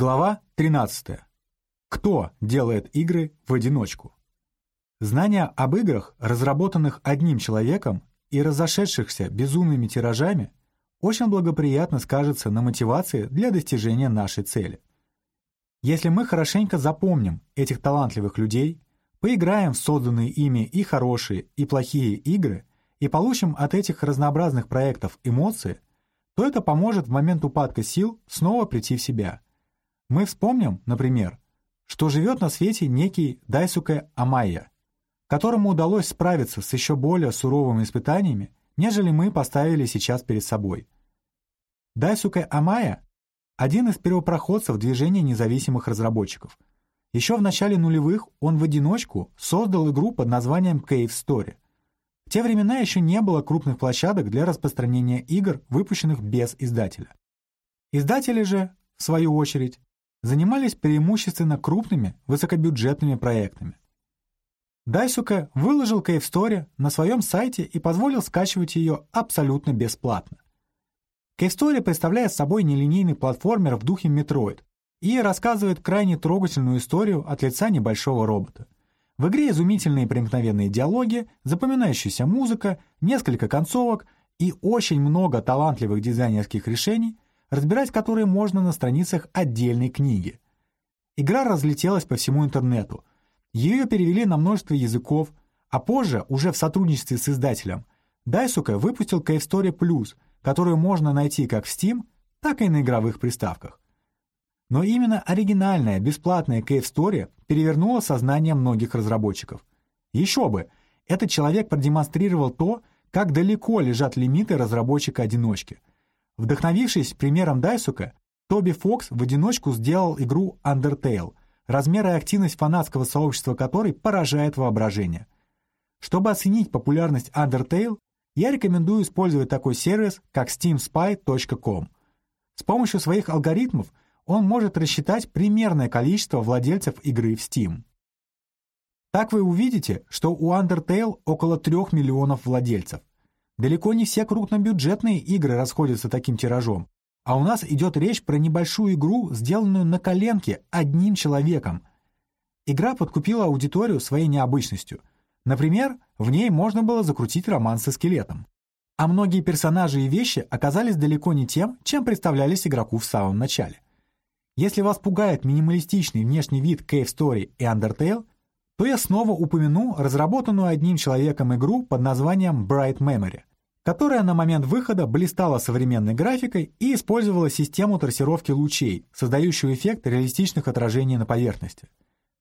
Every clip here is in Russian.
Глава 13. Кто делает игры в одиночку? Знание об играх, разработанных одним человеком и разошедшихся безумными тиражами, очень благоприятно скажется на мотивации для достижения нашей цели. Если мы хорошенько запомним этих талантливых людей, поиграем в созданные ими и хорошие, и плохие игры, и получим от этих разнообразных проектов эмоции, то это поможет в момент упадка сил снова прийти в себя – мы вспомним, например, что живет на свете некий Дайсуке Амайя, которому удалось справиться с еще более суровыми испытаниями, нежели мы поставили сейчас перед собой. Дайсуке Амайя — один из первопроходцев движения независимых разработчиков. Еще в начале нулевых он в одиночку создал игру под названием Cave Story. В те времена еще не было крупных площадок для распространения игр, выпущенных без издателя. Издатели же, в свою очередь, занимались преимущественно крупными, высокобюджетными проектами. Дайсука выложил Cave Story на своем сайте и позволил скачивать ее абсолютно бесплатно. Cave Story представляет собой нелинейный платформер в духе Metroid и рассказывает крайне трогательную историю от лица небольшого робота. В игре изумительные проникновенные диалоги, запоминающаяся музыка, несколько концовок и очень много талантливых дизайнерских решений – разбирать которые можно на страницах отдельной книги. Игра разлетелась по всему интернету. Ее перевели на множество языков, а позже, уже в сотрудничестве с издателем, Дайсука выпустил Cave Story Plus, которую можно найти как в Steam, так и на игровых приставках. Но именно оригинальная, бесплатная Cave Story перевернула сознание многих разработчиков. Еще бы, этот человек продемонстрировал то, как далеко лежат лимиты разработчика-одиночки – Вдохновившись примером Дайсука, Тоби Фокс в одиночку сделал игру Undertale, размер и активность фанатского сообщества которой поражает воображение. Чтобы оценить популярность Undertale, я рекомендую использовать такой сервис, как steamspy.com. С помощью своих алгоритмов он может рассчитать примерное количество владельцев игры в Steam. Так вы увидите, что у Undertale около 3 миллионов владельцев. Далеко не все крупнобюджетные игры расходятся таким тиражом, а у нас идет речь про небольшую игру, сделанную на коленке одним человеком. Игра подкупила аудиторию своей необычностью. Например, в ней можно было закрутить роман со скелетом. А многие персонажи и вещи оказались далеко не тем, чем представлялись игроку в самом начале. Если вас пугает минималистичный внешний вид Cave Story и Undertale, то я снова упомяну разработанную одним человеком игру под названием Bright Memory которая на момент выхода блистала современной графикой и использовала систему трассировки лучей, создающую эффект реалистичных отражений на поверхности.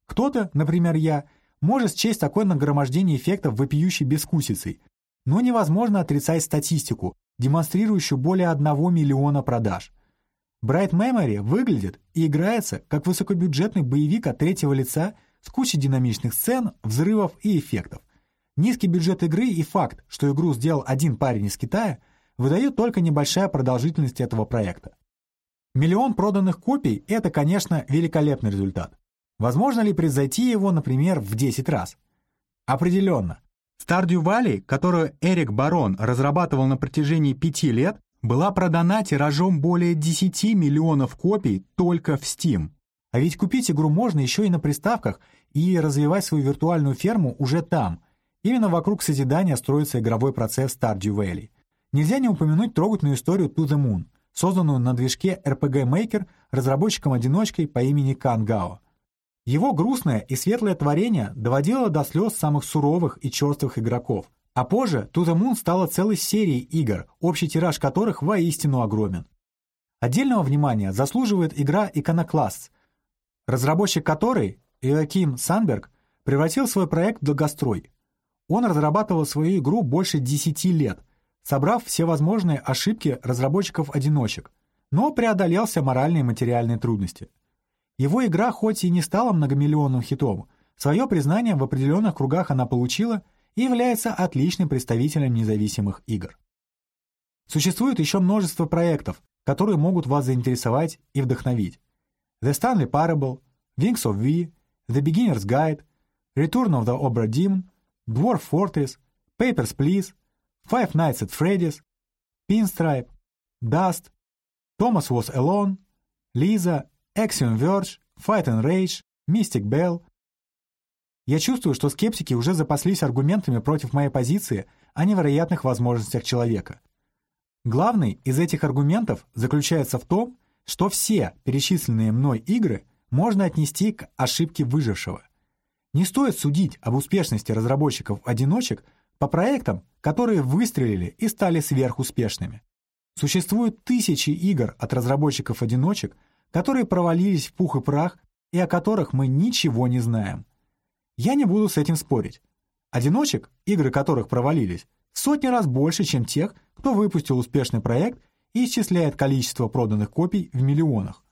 Кто-то, например я, может счесть такое нагромождение эффектов вопиющей бескусицей, но невозможно отрицать статистику, демонстрирующую более 1 миллиона продаж. Bright Memory выглядит и играется как высокобюджетный боевик от третьего лица с кучей динамичных сцен, взрывов и эффектов. Низкий бюджет игры и факт, что игру сделал один парень из Китая, выдают только небольшая продолжительность этого проекта. Миллион проданных копий – это, конечно, великолепный результат. Возможно ли превзойти его, например, в 10 раз? Определенно. Stardew Valley, которую Эрик Барон разрабатывал на протяжении пяти лет, была продана тиражом более 10 миллионов копий только в Steam. А ведь купить игру можно еще и на приставках и развивать свою виртуальную ферму уже там – Именно вокруг созидания строится игровой процесс Stardew Valley. Нельзя не упомянуть трогательную историю To the Moon, созданную на движке RPG Maker разработчиком-одиночкой по имени Кан Гао. Его грустное и светлое творение доводило до слез самых суровых и черствых игроков, а позже To the Moon стала целой серией игр, общий тираж которых воистину огромен. Отдельного внимания заслуживает игра Iconoclasts, разработчик которой, Иоаким Санберг, превратил свой проект в долгострой – он разрабатывал свою игру больше 10 лет, собрав все возможные ошибки разработчиков-одиночек, но преодолел все моральные и материальные трудности. Его игра хоть и не стала многомиллионным хитом, свое признание в определенных кругах она получила и является отличным представителем независимых игр. Существует еще множество проектов, которые могут вас заинтересовать и вдохновить. The Stanley Parable, Wings of V, The Beginner's Guide, Return of the Obra Dinn, Dwarf Fortress, Papers, Please, Five Nights at Freddy's, Pinstripe, Dust, Thomas Was Alone, Lisa, Axiom Verge, Fight and Rage, Mystic Bell. Я чувствую, что скептики уже запаслись аргументами против моей позиции о невероятных возможностях человека. Главный из этих аргументов заключается в том, что все перечисленные мной игры можно отнести к ошибке выжившего. Не стоит судить об успешности разработчиков-одиночек по проектам, которые выстрелили и стали сверхуспешными. Существуют тысячи игр от разработчиков-одиночек, которые провалились в пух и прах и о которых мы ничего не знаем. Я не буду с этим спорить. Одиночек, игры которых провалились, сотни раз больше, чем тех, кто выпустил успешный проект и исчисляет количество проданных копий в миллионах.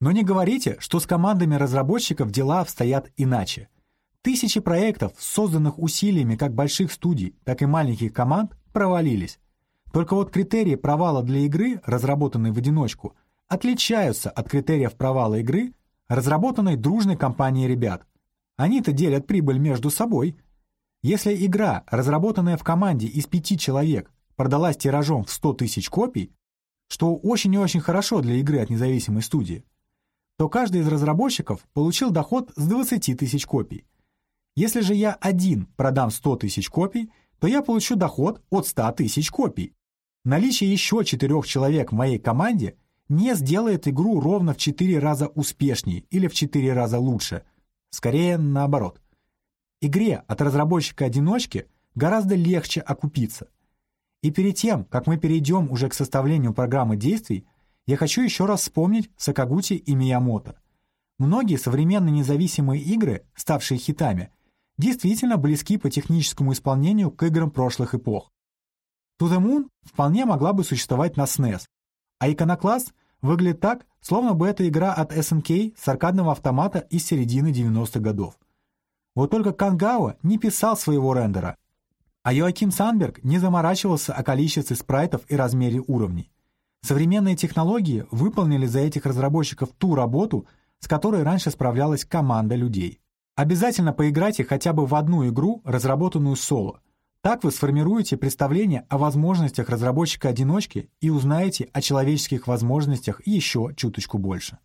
Но не говорите, что с командами разработчиков дела обстоят иначе. Тысячи проектов, созданных усилиями как больших студий, так и маленьких команд, провалились. Только вот критерии провала для игры, разработанной в одиночку, отличаются от критериев провала игры, разработанной дружной компанией ребят. Они-то делят прибыль между собой. Если игра, разработанная в команде из пяти человек, продалась тиражом в 100 тысяч копий, что очень и очень хорошо для игры от независимой студии, то каждый из разработчиков получил доход с 20 тысяч копий. Если же я один продам 100 тысяч копий, то я получу доход от 100 тысяч копий. Наличие еще четырех человек в моей команде не сделает игру ровно в 4 раза успешнее или в 4 раза лучше. Скорее, наоборот. Игре от разработчика-одиночки гораздо легче окупиться. И перед тем, как мы перейдем уже к составлению программы действий, я хочу еще раз вспомнить Сакагути и Миямото. Многие современные независимые игры, ставшие хитами, действительно близки по техническому исполнению к играм прошлых эпох. To the Moon вполне могла бы существовать на SNES, а Iconoclast выглядит так, словно бы это игра от SNK с аркадного автомата из середины 90-х годов. Вот только Кангао не писал своего рендера, а Йоаким Санберг не заморачивался о количестве спрайтов и размере уровней. Современные технологии выполнили за этих разработчиков ту работу, с которой раньше справлялась команда людей. Обязательно поиграйте хотя бы в одну игру, разработанную соло – так вы сформируете представление о возможностях разработчика-одиночки и узнаете о человеческих возможностях еще чуточку больше.